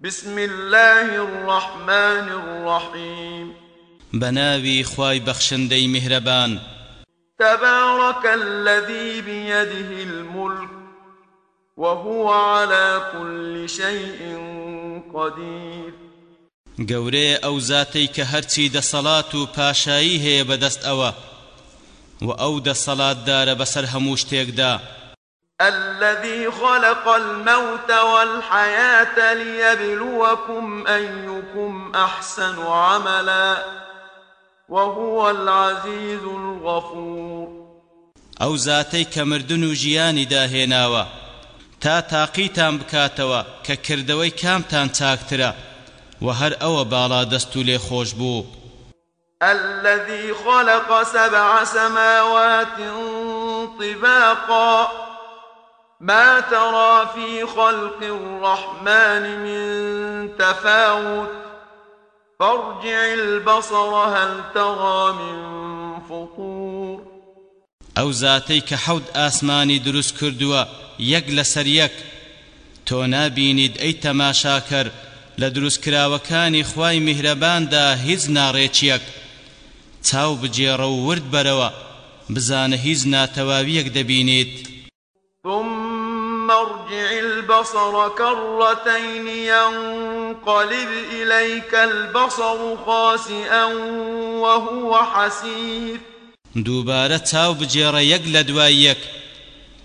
بسم الله الرحمن الرحيم بناوي خواي بخشندي مهربان تبارك الذي بيده الملك وهو على كل شيء قدير گەورەیە ئەو زاتەی کە هەرچی دەسەڵات و پاشایی هەیە بەدەست ئەوە و ئەو دەسەڵاتدارە بەسەر هەموو شتێکدا الذي خلق الموت والحياة ليبلوكم أيكم أحسن عملا وهو العزيز الغفور. ئەو زاتەی کە مردن و ژیانی داهێناوە تا تاقیتان بکاتەوە کە کردەوەی کامتان چاکترە و هەر ئەوە باڵا دەست و لێ خۆش بوو الذي خلق سبع سماوات طباقا. ما ترى في خلق الرحمن من تفاوت؟ فارجع البصر هل ترى من فطور؟ ئەو زاتەی کە حەوت ئاسمانی دروست کردووە یەک لەسەر یەک تۆ نابینیت ئەی تەماشاکەر لە دروستکراوەکانی خوای میهرەباندا هیچ ناڕێکیەک چاو بجێڕە ورد هیچ ناتەواویەک دەبینیت ثم ارجع البصر كرتين ينقلب إليك البصر خاسئا وهو حسير. دووبارە چاو بجێڕە یەک لە دوای یەک.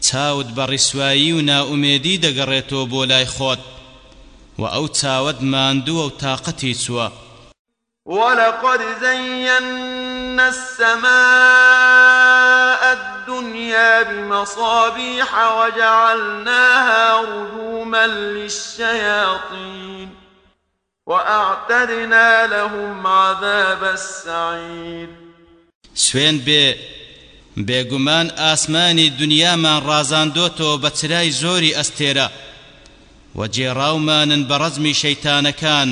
چاوت بە ڕیسوایی و ناومێدی دەگەڕێتەوە بۆ لای خۆت. و ئەو چاوت ماندووە و تاقەتی چووە. ولقد زينا السماء الدنيا بمصابيح وجعلناها رجوما للشياطين وأعتدنا لهم عذاب السعير. سوێن بێ بێگومان ئاسمانی دنیامان ڕازاندۆتەوە بە چرای زۆری ئەستێرە. و جێڕاومانن بە ڕەزمی شەیتانەکان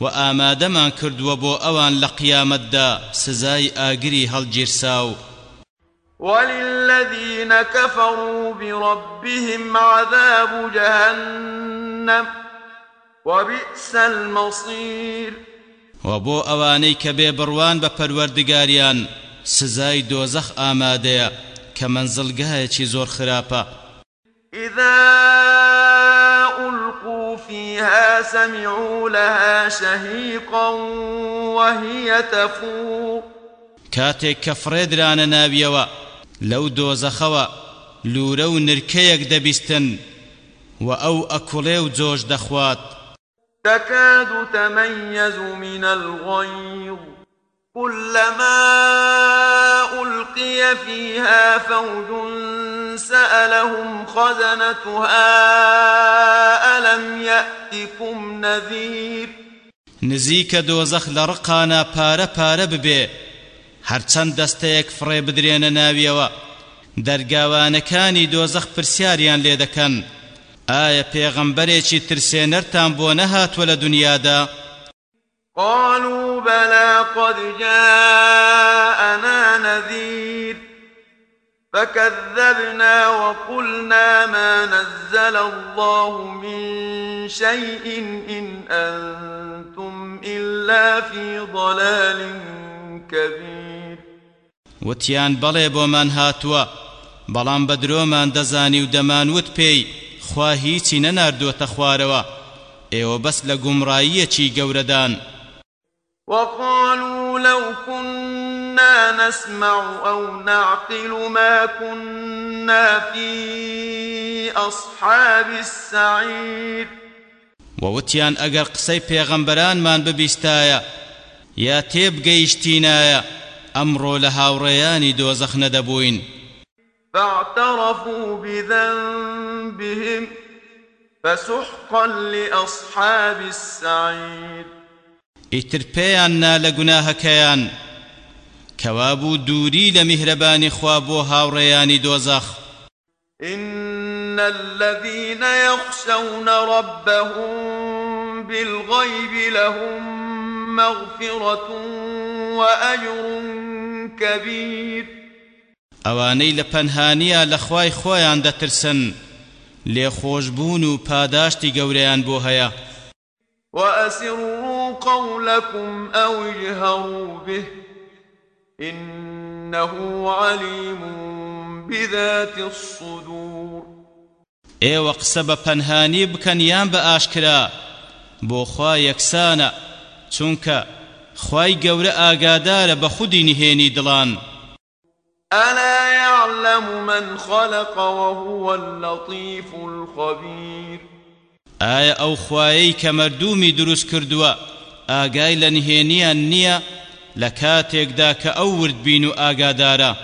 و ئامادەمان کردووە بۆ ئەوان لە قیامەتدا سزای ئاگری هەڵگیرساو. وللذين كفروا بربهم عذاب جهنم وبئس المصير. وبو بێ بڕوان بە پەروەردگاریان سزای دۆزەخ ئامادەیە کە منزڵگایەکی زۆر خراپە. إذا ألقوا فيها سمعوا لها شهيقا وهي تفور. کاتێک کە فرێدرانە ناویەوە لەو دۆزەخەوە لورە و نرکەیەک دەبیستن و ئەو ئەکوڵێ و جۆش دەخوات تكاد تميز من الغيظ كلما ألقي فيها فوج سألهم خزنتها ألم يأتكم نذير نزیکە دۆزەخ لە ڕقانە پارە پارە ببێ. هەرچەند دەستەیەک فڕێ بدرێنە ناویەوە دەرگاوانەکانی دۆزەخ پرسیاریان لێ دەکەن. ئایا پێغەمبەرێکی ترسێنەرتان بۆ نەهاتوە لە دنیادا؟ قالوا بلى قد جاءنا نذير فكذبنا وقلنا ما نزل الله من شيء إن أنتم إلا في ضلال كبير. وتیان بەڵێ بۆمان هاتووە. بەڵام بە درۆمان دەزانی و دەمانوت پێی خوا هیچی نەناردووەتە خوارەوە. ئێوە بەس لە گومڕاییەکی گەورەدان. وقالوا لو كنا نسمع أو نعقل ما كنا في أصحاب السعير. ووتیان ئەگەر قسەی پێغەمبەرانمان ببیستایە یا تێبگەیشتینایە ئەمڕۆ لە هاوڕێیانی دۆزەخ نەدەبووین فاعترفوا بذنبهم فسحقا لأصحاب السعير. ئیتر پێیان نا لە گوناهەکەیان کەوابوو دووری لە میهرەبانی خوا بۆ هاوڕێیانی دۆزەخ إن الذين يخشون ربهم بالغيب لهم مغفرة وأجر كبير. ئەوانەی لە پەنهانیە لە خوای خۆیان دەترسن. لێخۆشبوون و پاداشتی گەورەیان بۆ هەیە. وأسروا قولكم أو اجهروا به إنه عليم بذات الصدور. ئێوە قسە بە پەنهانی بکەن یان بە ئاشکرا بۆ خوا یەکسانە چونکە خوای گەورە ئاگادارە بە خودی نهێنی دڵان. ألا يعلم من خلق وهو اللطيف الخبير؟ ئایا ئەو خوایەی کە مەردوومی دروست کردووە ئاگای لە نهێنیان نییە؟ لە کاتێکدا کە ئەو وردبین و ئاگادارە.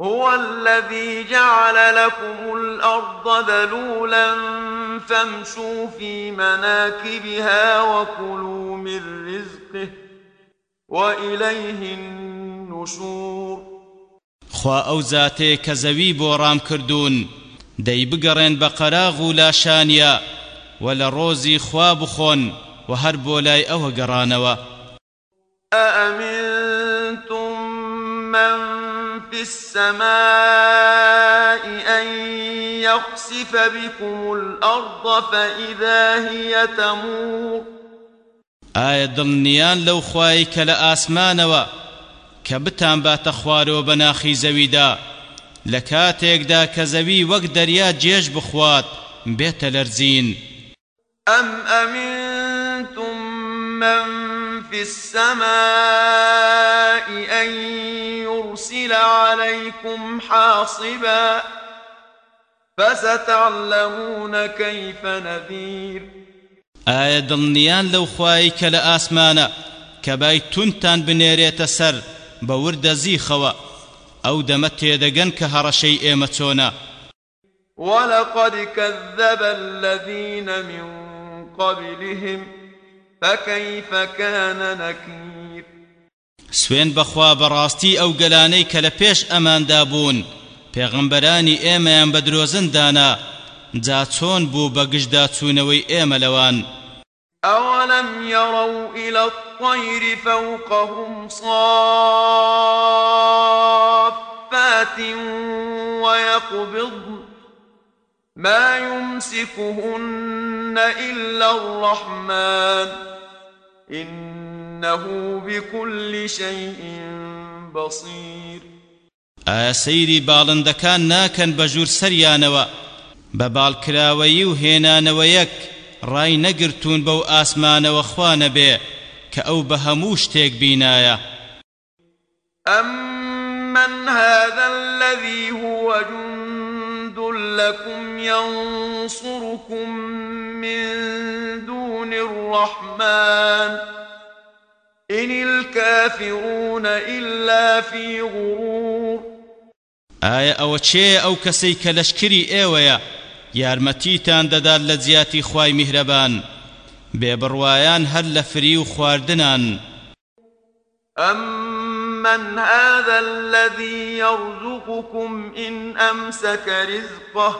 هو الذي جعل لكم الأرض ذلولا فامشوا في مناكبها وكلوا من رزقه وإليه النشور. خوا ئەو زاتێ کە زەوی بۆ ڕام کردوون دەی بگەڕێن بە قەراغ و لاشانیا و لە ڕۆزی خوا بخۆن و هەر بۆ لای ئەوە گەڕانەوە. أأمنتم من في السماء أن يخسف بكم الأرض فإذا هي تمور؟ ئایا دڵنیان لەو خوای کە لە ئاسمانەوە کە بتان باتە خوارەوە بە ناخی زەویدا؟ لە وەک دەریا جێژ بخوات بێتە لەرزین. أم أمنتم من في السماء أن يرسل عليكم حاصبا؟ فستعلمون كيف نذير. ئایا دڵنیان لەو خوای کە لە ئاسمانە کە بای تونتان بنێرێتە سەر بە وردە زیخەوە؟ ئەو دەمە تێدەگەن کە هەڕەشەی ئێمە چۆنە. ولقد كذب الذين من قبلهم فكيف كان نكير. بەڕاستی ئەو گەلانەی کە لە پێش ئەماندا بوون پێغەمبەرانی ئێمەیان بە درۆزن دانا جا چۆن بوو بە گشتدا چوونەوەی ئێمە لەوان؟ أولم يروا إلى الطير فوقهم صافات ويقبضن ما يمسكهن إلا الرحمن إنه بكل شيء بصير ئایا سەیری باڵندەکان ناکەن بە ژوور سەریانەوە بە باڵکراوەیی ڕای نەگرتوون بەو ئاسمانەوە خوانە بێ کە ئەو بە هەموو شتێک بینایە. أمن هذا الذي هو جند لكم ينصركم من دون الرحمن إن الكافرون إلا في غرور. ئەوە چێ ئەو کەسەی کە لەشکری ئێوەیە؟ یارمەتیتان دەدات لە جیاتی خوای میهرەبان. بێبڕوایان هەر لە فری و خواردنان. أمن هذا الذي يرزقكم إن أمسك رزقه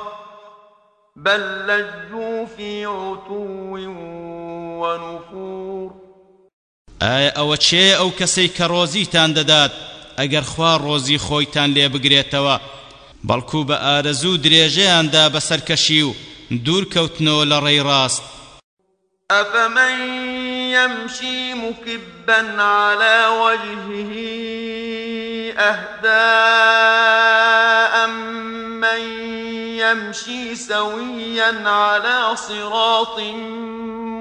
بل لجوا في عتو ونفور. ئایا ئەوە چێ ئەو کەسەی کە ڕۆزیتان دەدات؟ ئەگەر خوا ڕۆزی خۆیتان لێ بگرێتەوە بەڵکو بە ئارەزوو درێژەیاندا بەسەرکەشی و دوورکەوتنەوە لە ڕێی ڕاست. أفمن يمشي مكبا على وجهه أهدى أمن يمشي سويا على صراط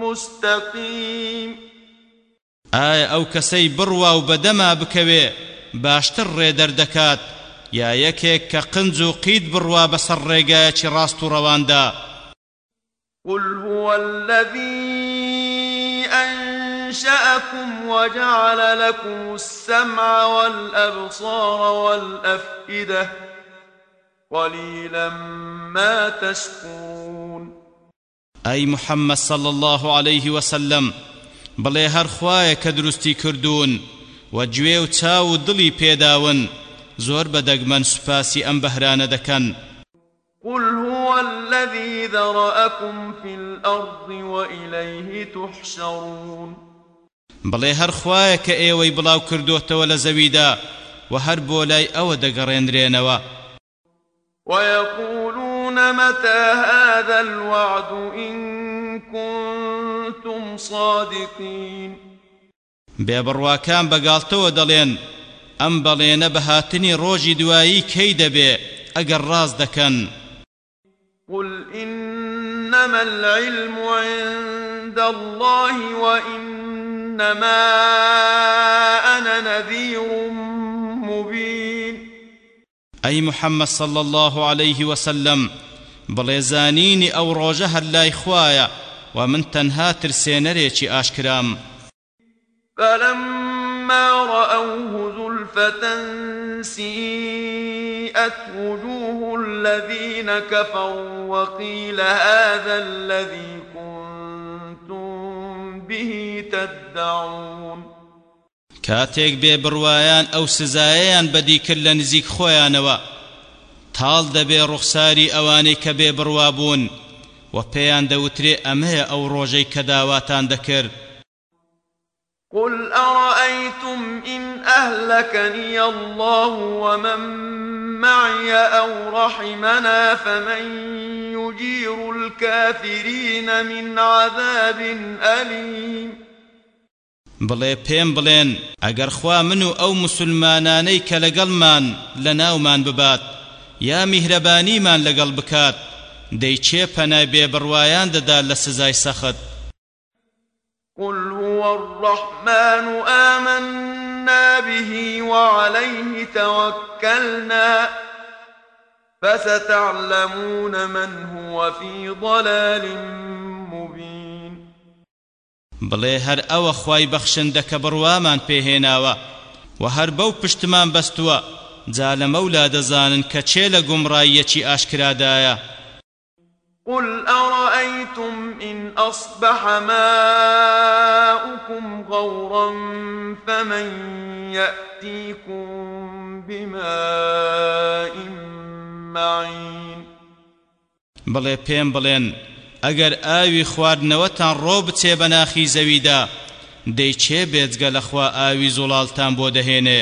مستقيم؟ ئایا ئەو کەسەی بڕوا و بەدەما بکەوێ باشتر ڕێدەردەکات یا یەکێک کە قنج و قید بڕوا بەسەر ڕێگایەکی ڕاست و ڕەواندا قل هو الذي أنشأكم وجعل لكم السمع والأبصار والأفئدة قليلا ما تشكرون. ئەی محەممەد صلى الله عليه وسلم بڵێ هەر خوایە کە دروستی کردوون و گوێ و چاو و دڵی پێداون زۆر بەدەگمەن سوپاسی ئەم بەهرانە دەکەن. قل هو الذي ذرأكم في الأرض وإليه تحشرون. بڵێ هەر خوایە کە ئێوەی بڵاو کردوتەوە لە زەویدا و هەر بۆ لای ئەوە دەگەڕێنرێنەوە. ويقولون متى هذا الوعد إن كنتم صادقين. بێبڕواکان بەگاڵتەوە دەڵێن ئەم بەڵێنە بەهاتنی ڕۆژی دوایی کەی دەبێ ئەگەر ڕاز دەکەن قل إنما العلم عند الله وإنما أنا نذير مبين. أي محمد صلى الله عليه وسلم بڵێزانینی ئەو ڕۆژە هەر لای خوایە و من تەنها ترسێنەرێکی ئاشکرام فلما رأوه زلفة سيئت وجوه الذين كفروا وقيل هذا الذي كنتم به تدعون. کاتێک بێ بڕوایان ئەو سزایەیان بەدی کرد لە نزیک خۆیانەوە. تاڵ دەبێ ڕوخساری ئەوانەی کە بێ بڕوا بوون و پێیان دەوترێ ئەمەیە ئەو ڕۆژەی کە قل أرأيتم إن أهلكني الله ومن معي أو رحمنا فمن يجير الكافرين من عذاب أليم بڵێ پێم بڵێن ئەگەر خوا من و ئەو مسلمانانەی کە لەگەڵمان لە ناومان ببات یا میهرەبانیمان لەگەڵ بکات دەی چێ پەنای بێبڕوایان دەدا لە سزای سەخت؟ قل هو الرحمن آمنا به وعليه توكلنا فستعلمون من هو في ضلال مبين. بڵێ هەر ئەوە خوای بەخشندە کە بڕوامان پێهێناوە و هەر بەو پشتمان بەستووە جا لە مەولا دەزانن کە چێ لە گومڕایەکی ئاشکرادایە. قل أرأيتم إن أصبح ماؤكم غورا فمن يأتيكم بماء معين بڵێ پێم بڵێن ئەگەر ئاوی خواردنەوەتان ڕۆ بچێ بە ناخی زەویدا دەی چێ بێجگە لەخوا ئاوی زوڵالتان بۆ دەهێنێ؟